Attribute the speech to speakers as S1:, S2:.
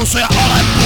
S1: will say all I